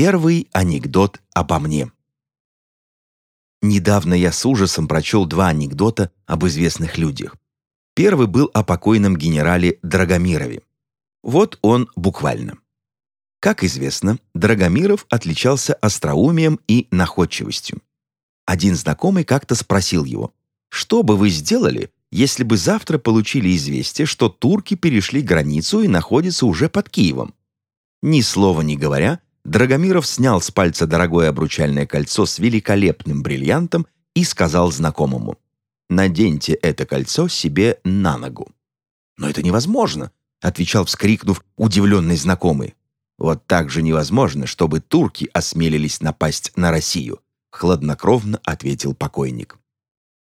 Первый анекдот обо мне. Недавно я с ужасом прочел два анекдота об известных людях. Первый был о покойном генерале Драгомирове. Вот он буквально. Как известно, Драгомиров отличался остроумием и находчивостью. Один знакомый как-то спросил его, «Что бы вы сделали, если бы завтра получили известие, что турки перешли границу и находятся уже под Киевом?» Ни слова не говоря, Драгомиров снял с пальца дорогое обручальное кольцо с великолепным бриллиантом и сказал знакомому, «Наденьте это кольцо себе на ногу». «Но это невозможно», — отвечал, вскрикнув, удивленный знакомый. «Вот так же невозможно, чтобы турки осмелились напасть на Россию», — хладнокровно ответил покойник.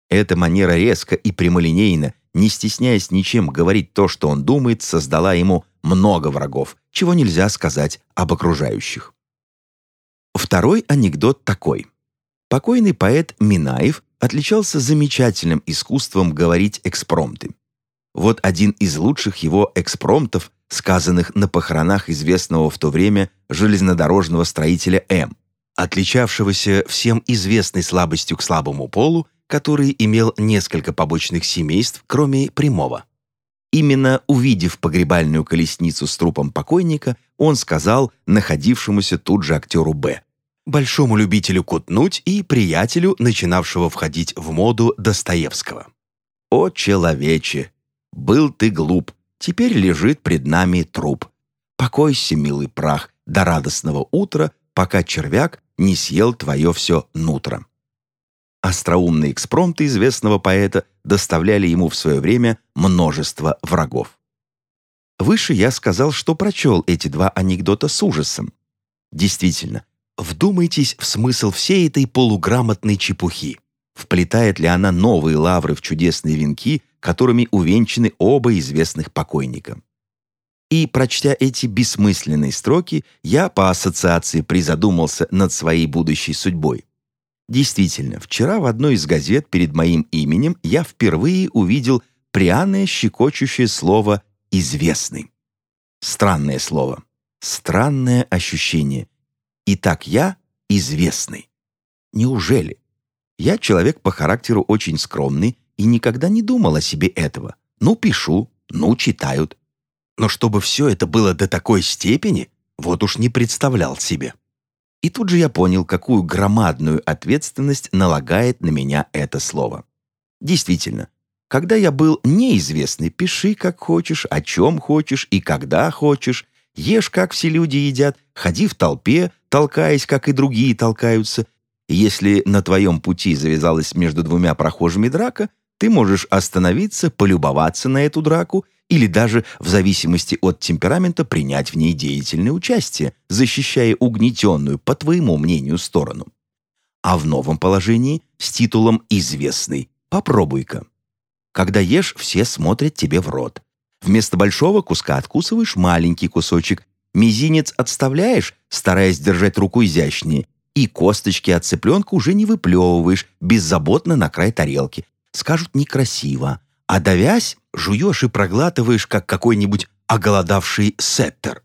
Эта манера резко и прямолинейно, не стесняясь ничем говорить то, что он думает, создала ему много врагов, чего нельзя сказать об окружающих. Второй анекдот такой. Покойный поэт Минаев отличался замечательным искусством говорить экспромты. Вот один из лучших его экспромтов, сказанных на похоронах известного в то время железнодорожного строителя М, отличавшегося всем известной слабостью к слабому полу, который имел несколько побочных семейств, кроме прямого. Именно увидев погребальную колесницу с трупом покойника, он сказал находившемуся тут же актеру Б большому любителю кутнуть и приятелю, начинавшего входить в моду Достоевского. «О, человече! Был ты глуп, теперь лежит пред нами труп. Покойся, милый прах, до радостного утра, пока червяк не съел твое все нутро». Остроумные экспромты известного поэта доставляли ему в свое время множество врагов. Выше я сказал, что прочел эти два анекдота с ужасом. Действительно, Вдумайтесь в смысл всей этой полуграмотной чепухи. Вплетает ли она новые лавры в чудесные венки, которыми увенчаны оба известных покойника? И, прочтя эти бессмысленные строки, я по ассоциации призадумался над своей будущей судьбой. Действительно, вчера в одной из газет перед моим именем я впервые увидел пряное щекочущее слово «известный». Странное слово. Странное ощущение. Итак, я известный. Неужели? Я человек по характеру очень скромный и никогда не думал о себе этого. Ну, пишу, ну, читают. Но чтобы все это было до такой степени, вот уж не представлял себе. И тут же я понял, какую громадную ответственность налагает на меня это слово. Действительно, когда я был неизвестный, пиши как хочешь, о чем хочешь и когда хочешь, ешь, как все люди едят, ходи в толпе, толкаясь, как и другие толкаются. Если на твоем пути завязалась между двумя прохожими драка, ты можешь остановиться, полюбоваться на эту драку или даже, в зависимости от темперамента, принять в ней деятельное участие, защищая угнетенную, по твоему мнению, сторону. А в новом положении с титулом «известный» попробуй-ка. Когда ешь, все смотрят тебе в рот. Вместо большого куска откусываешь маленький кусочек Мизинец отставляешь, стараясь держать руку изящнее, и косточки от цыпленка уже не выплевываешь беззаботно на край тарелки. Скажут некрасиво. А давясь, жуешь и проглатываешь, как какой-нибудь оголодавший сеттер.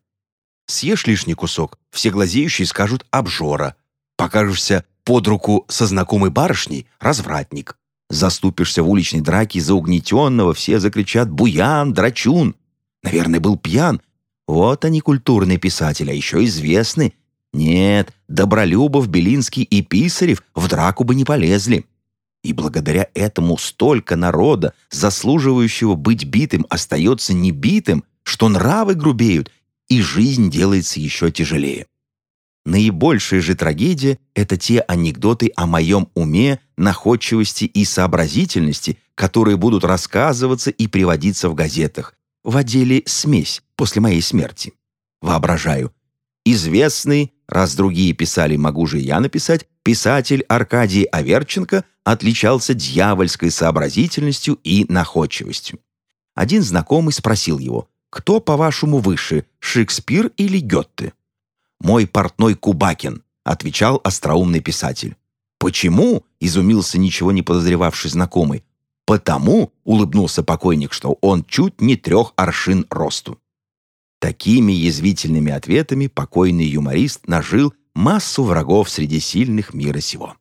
Съешь лишний кусок, все глазеющие скажут «обжора». Покажешься под руку со знакомой барышней – развратник. Заступишься в уличной драке за угнетенного, все закричат «буян, драчун». Наверное, был пьян вот они, культурные писатели, а еще известны. Нет, Добролюбов, Белинский и Писарев в драку бы не полезли. И благодаря этому столько народа, заслуживающего быть битым, остается небитым, что нравы грубеют, и жизнь делается еще тяжелее. Наибольшая же трагедия — это те анекдоты о моем уме, находчивости и сообразительности, которые будут рассказываться и приводиться в газетах, в отделе «Смесь» после моей смерти. Воображаю. Известный, раз другие писали, могу же я написать, писатель Аркадий Аверченко отличался дьявольской сообразительностью и находчивостью. Один знакомый спросил его, «Кто, по-вашему, выше, Шекспир или Гетте?» «Мой портной Кубакин», — отвечал остроумный писатель. «Почему?» — изумился ничего не подозревавший знакомый. Потому, улыбнулся покойник, что он чуть не трех аршин росту. Такими язвительными ответами покойный юморист нажил массу врагов среди сильных мира сего.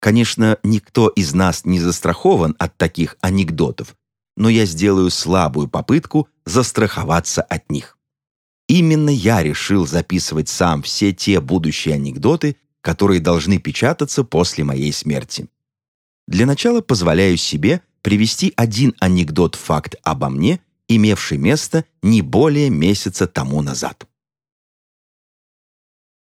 Конечно, никто из нас не застрахован от таких анекдотов, но я сделаю слабую попытку застраховаться от них. Именно я решил записывать сам все те будущие анекдоты, которые должны печататься после моей смерти. Для начала позволяю себе привести один анекдот-факт обо мне, имевший место не более месяца тому назад.